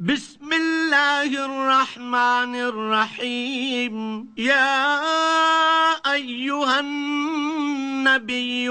بسم الله الرحمن الرحيم. يا أيها النبي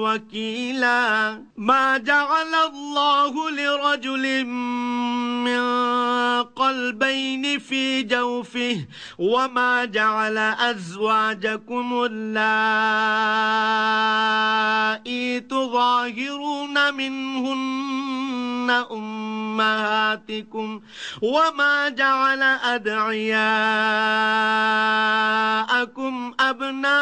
وكيلا ما جعل الله لرجل من قلبين في جوفه وما جعل أزواجكم اللائي تظاهرون منهن أمهاتكم وما جعل أدعياءكم أبناءكم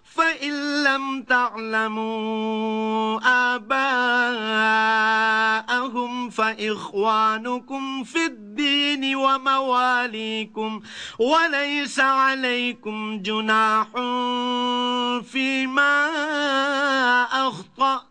فإن لم تعلموا آباءهم فإخوانكم في الدين ومواليكم وليس عليكم جناح فيما أخطأ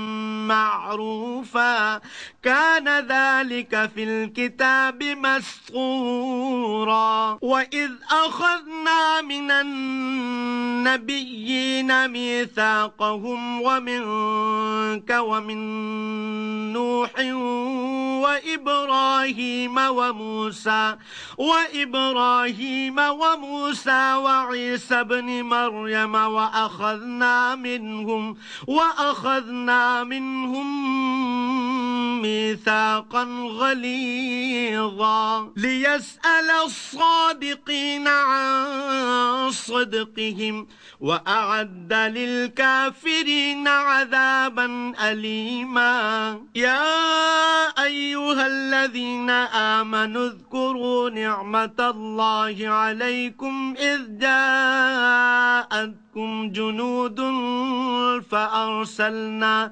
معروفا. كان ذلك في الكتاب مسطورا. وإذ أخذنا من النبيين ميثاقهم ومنك ومن نوح وإبراهيم وموسى وإبراهيم وموسى وعيسى بن مريم وأخذنا منهم وأخذنا منهم ميثاقا غليظا ليسأل الصادقين عن صدقهم وأعد للكافرين عذابا أليما. يا أيها الذين آمنوا اذكروا نعمة الله عليكم إذ جاءتكم جنود فأرسلنا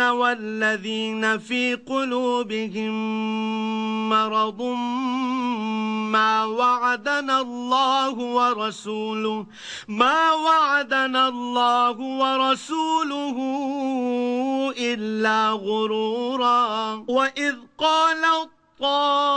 والذين في قلوبهم مرض ما وعدنا الله ورسوله ما وعدنا الله ورسوله إلا غرورا. وإذ قالت طائفة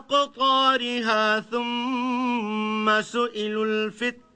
أقطارها ثم سئلوا الفتنة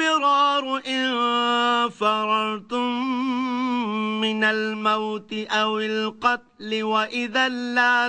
الفرار إن فررتم من الموت أو القتل وإذا لا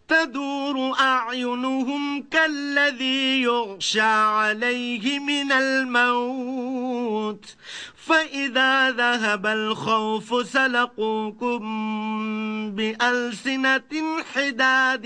تدور أعينهم كالذي يغشى عليه من الموت. فإذا ذهب الخوف سلقوكم بألسنة حداد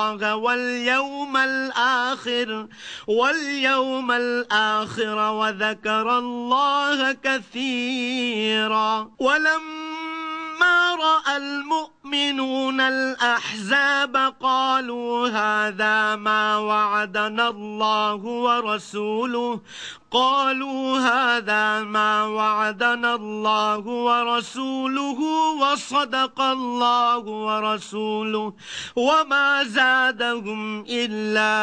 واليوم الآخر واليوم الآخر وذكر الله كثيرا. ولما رأى المؤمنون الأحزاب قالوا هذا ما وعدنا الله ورسوله. قالوا هذا ما وعدنا الله ورسوله وصدق الله ورسوله وما زادهم إلا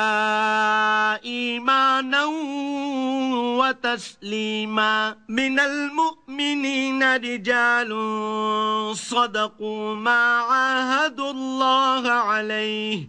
إيمانا وتسليما. من المؤمنين رجال صدقوا ما عاهدوا الله عليه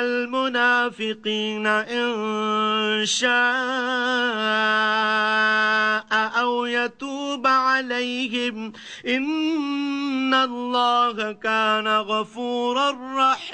المنافقين إن شاء أو يتوب عليهم إن الله كان غفورا رحيما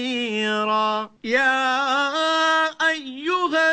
قديرا يا أيها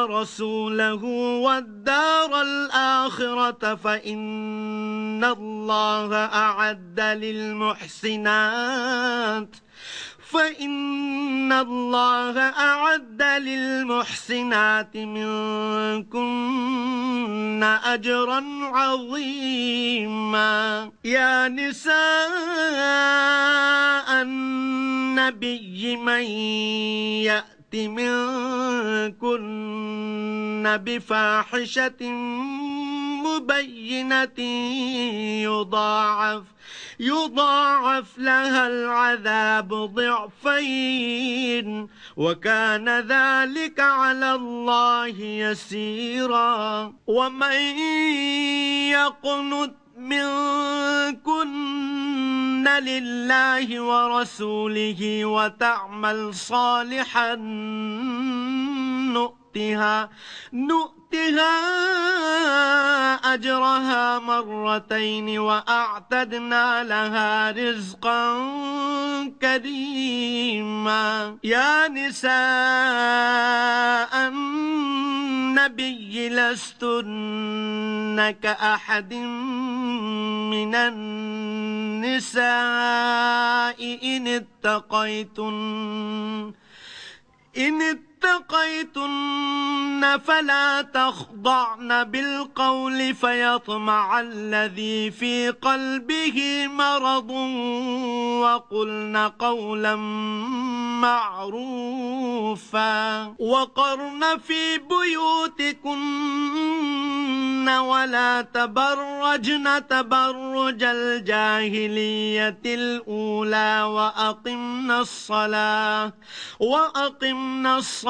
ورسوله والدار الآخرة فإن الله أعد للمحسنات فإن الله أعد للمحسنات منكن أجرا عظيما. يا نساء النبي من يأتي منكن بفاحشة مبينة يضاعف يضاعف لها العذاب ضعفين. وكان ذلك على الله يسيرا. ومن يقنت منكن لله ورسوله وتعمل صالحا نؤتها نؤتها أجرها مرتين وأعتدنا لها رزقا كريما. يا نساء لستن كأحد من النساء إن اتقيتن إن اتقيتن فلا تخضعن بالقول فيطمع الذي في قلبه مرض وقلن قولا معروفا وقرن في بيوتكن ولا تبرجن تبرج الجاهلية الأولى وأقمنا الصلاة وأقمنا الصلاة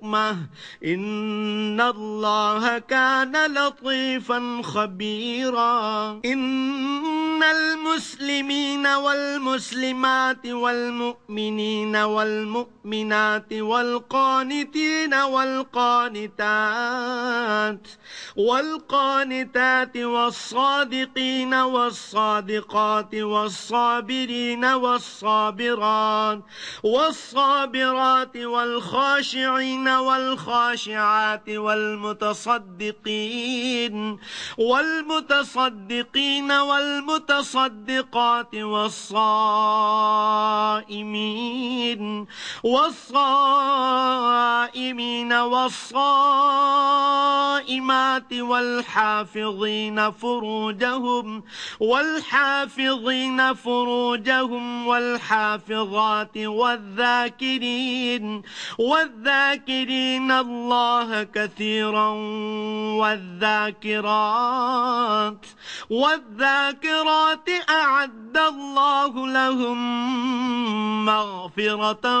إن الله كان لطيفا خبيرا. إن المسلمين والمسلمات والمؤمنين والمؤمنات والقانتين والقانتات والقانتات والصادقين والصادقات والصابرين والصابرات والصابرات والخاشعين والخاشعات والمتصدقين والمتصدقين والمتصدقات والصائمين. والصائمين والقائمات والحافظين فروجهم والحافظين فروجهم والحافظات والذاكرين والذاكرين الله كثيرا والذاكرات والذاكرات أعد الله لهم مغفرة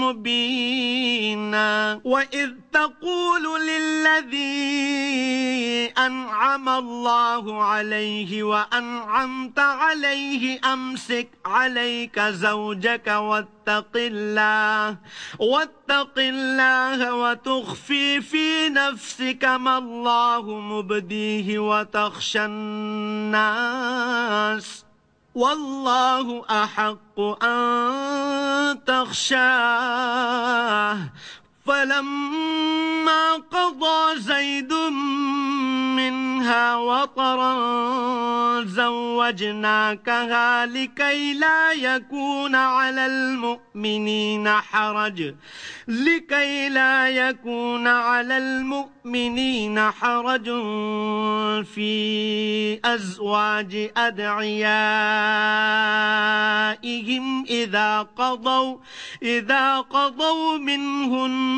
مبينا. وإذ تقول للذي أنعم الله عليه وأنعمت عليه أمسك عليك زوجك واتق الله واتق الله وتخفي في نفسك ما الله مبديه وتخشى الناس. والله أحق أن تخشاه. فلما قضى زيد منها وطرا زوجناكها لكي لا يكون على المؤمنين حرج لكي لا يكون على المؤمنين حرج في أزواج أدعيائهم إذا قضوا إذا قضوا منهن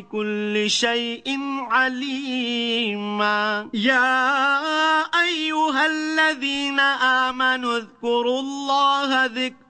بكل شيء عليما. يا أيها الذين آمنوا اذكروا الله ذكرا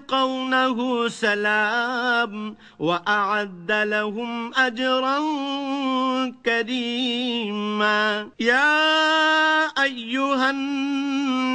يلقونه سلام وأعد لهم أجرا كريما. يا أيها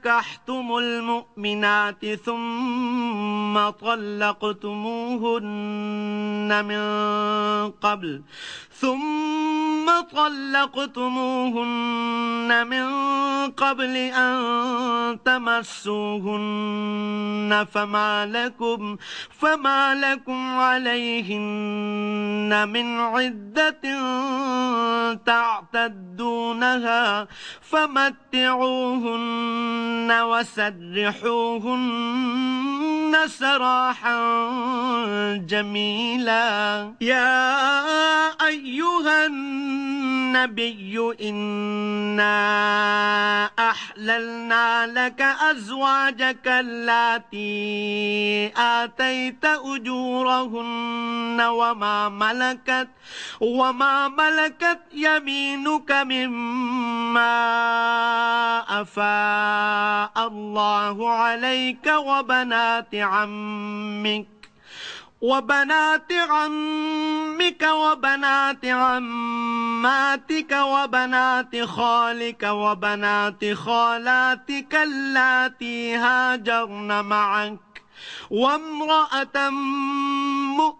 نكحتم المؤمنات ثم طلقتموهن من قبل ثم طلقتموهن من قبل أن تمسوهن فما لكم فما لكم عليهن من عدة تعتدونها فمتعوهن وسرحوهن سراحا جميلا. يا أيها النبي إنا أحللنا لك أزواجك التي آتيت أجورهن وما ملكت وما ملكت يمينك مما أفاء الله عليك وبنات عمك وبنات عمك وبنات عماتك وبنات خالك وبنات خالاتك اللاتي هاجرن معك وامرأة مؤمنة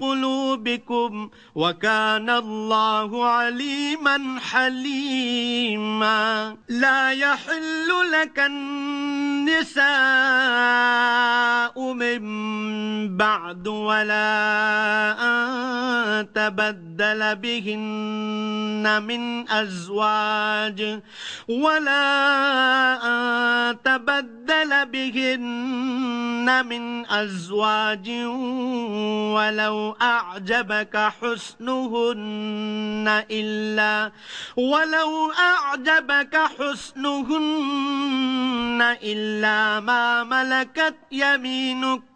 قلوبكم وكان الله عليما حليما. لا يحل لك النساء من بعد ولا أن تبدل بهن من أزواج ولا أن تبدل بهن من أزواج ولو أعجبك حسنهن إلا ولو أعجبك حسنهن إلا ما ملكت يمينك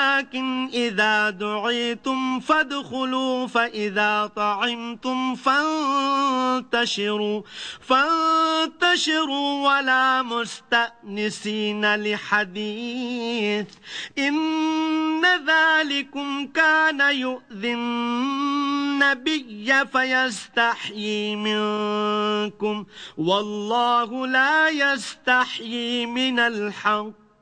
إذا دعيتم فادخلوا فإذا طعمتم فانتشروا فانتشروا ولا مستأنسين لحديث. إن ذلكم كان يؤذي النبي فيستحيي منكم والله لا يستحيي من الحق.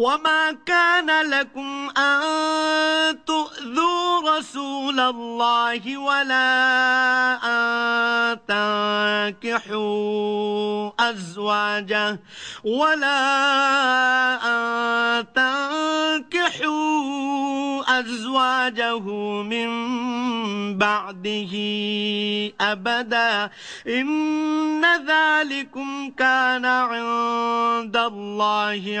وما كان لكم أن تؤذوا رسول الله ولا أن تنكحوا أزواجه ولا أن تنكحوا أزواجه من بعده أبدا إن ذلكم كان عند الله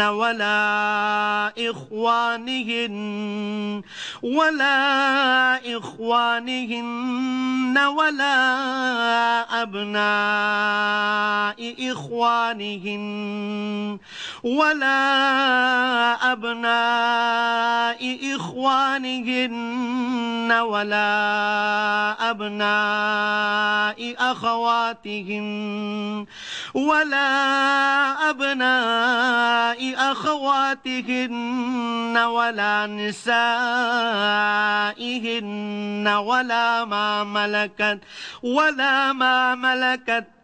ولا إخوانهن ولا إخوانهن ولا أبناء إخوانهن ولا أبناء إخوانهن ولا أبناء أخواتهن ولا أبناء أخواتهن ولا نسائهن ولا ما ملكت ولا ما ملكت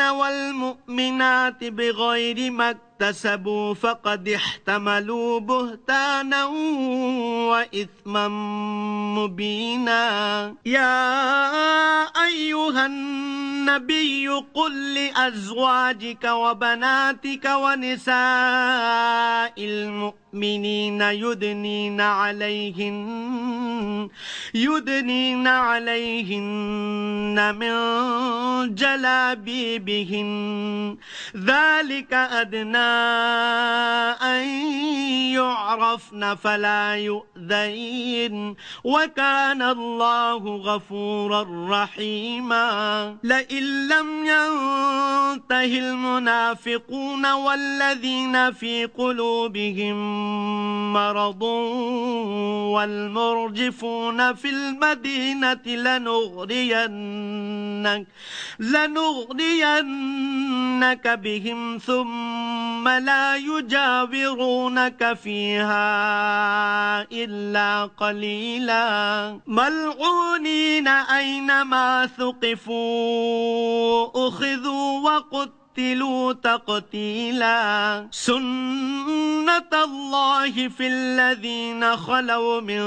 والمؤمنات بغير ما اكتسبوا فقد احتملوا بهتانا وإثما مبينا. يا أيها النبي قل لأزواجك وبناتك ونساء المؤمنين يدنين عليهن يدنين عليهن من جلابيبهن. ذلك أدنى أن يعرفن فلا يؤذين وكان الله غفورا رحيما. لئن لم ينته المنافقون والذين في قلوبهم مرض والمرجفون في المدينة لنغرينك لنغرينك بهم ثم لا يجاورونك فيها إلا قليلا. ملعونين أينما ثقفوا أخذوا قتلوا تقتيلا. سنة الله في الذين خلوا من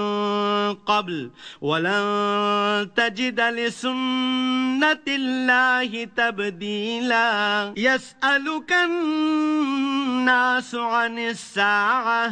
قبل. ولن تجد لسنة الله تبديلا. يسألك الناس عن الساعة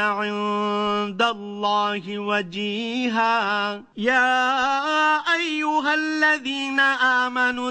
عند الله وجيها. يا أيها الذين آمنوا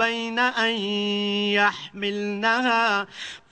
فأبين أن يحملنها